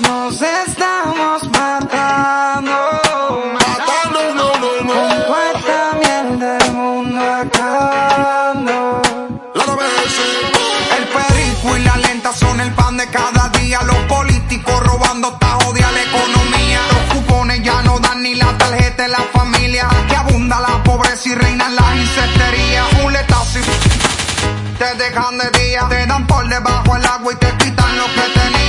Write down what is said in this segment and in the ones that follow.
nos estamos matando. Matando, no, no, no. Con toda esta mierda el mundo acabando. El perico y la lenta son el pan de cada día. Los políticos robando esta odia la economía. Los cupones ya no dan ni la tarjeta de la familia. Aquí abunda la pobreza y reinan las incesterías. Muletas y te dejan de día. Te dan por debajo el agua y te quitan lo que tenías.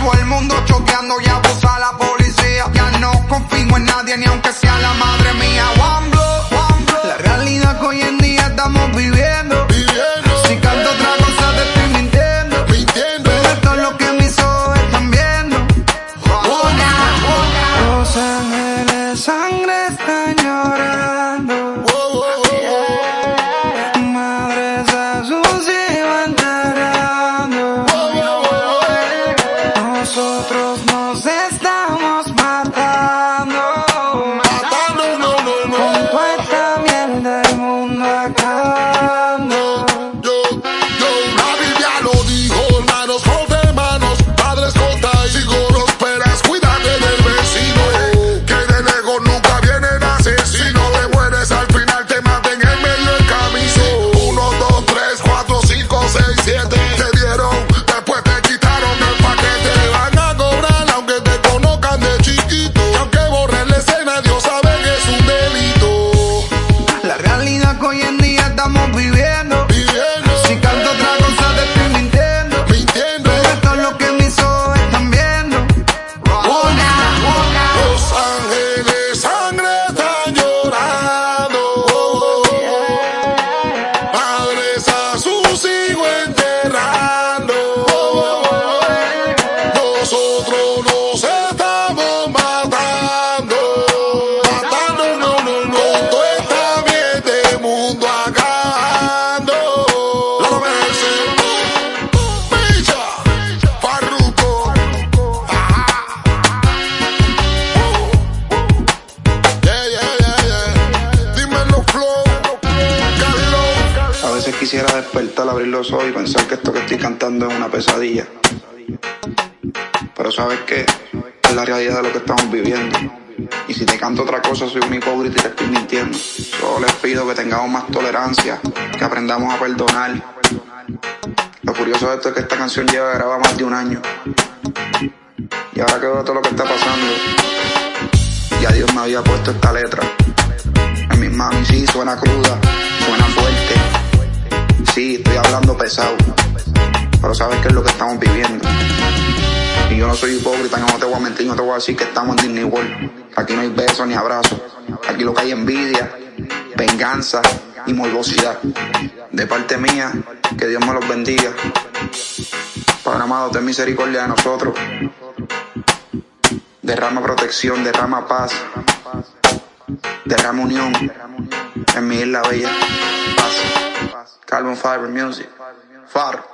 Todo el mundo choqueando y abusa la policía. Ya no confío en nadie ni aunque sea la madre mía. One blow, one blow. La realidad que hoy en día estamos viviendo. Viviendo, Si canto otra cosa te estoy mintiendo. mintiendo. Pero esto es lo que mis ojos están viendo. Los ángeles sangre están que hoy en día estamos viviendo. Quisiera despertar, abrir los ojos y pensar que esto que estoy cantando es una pesadilla. Pero sabes qué? Es la realidad de lo que estamos viviendo. Y si te canto otra cosa, soy un hipócrita y te estoy mintiendo. Solo les pido que tengamos más tolerancia, que aprendamos a perdonar. Lo curioso de esto es que esta canción lleva grabada más de un año. Y ahora que veo todo lo que está pasando, ya Dios me había puesto esta letra. En mis manos sí suena cruda. Sí, estoy hablando pesado. Pero sabes qué es lo que estamos viviendo. Y yo no soy hipócrita, no te voy a mentir, no te voy a decir que estamos en Disney World. Aquí no hay besos ni abrazos. Aquí lo que hay es envidia, venganza y morbosidad. De parte mía, que Dios me los bendiga. Padre amado, ten misericordia de nosotros. Derrama protección, derrama paz, derrama unión en mi isla bella. Carbon Fiber Music. Far.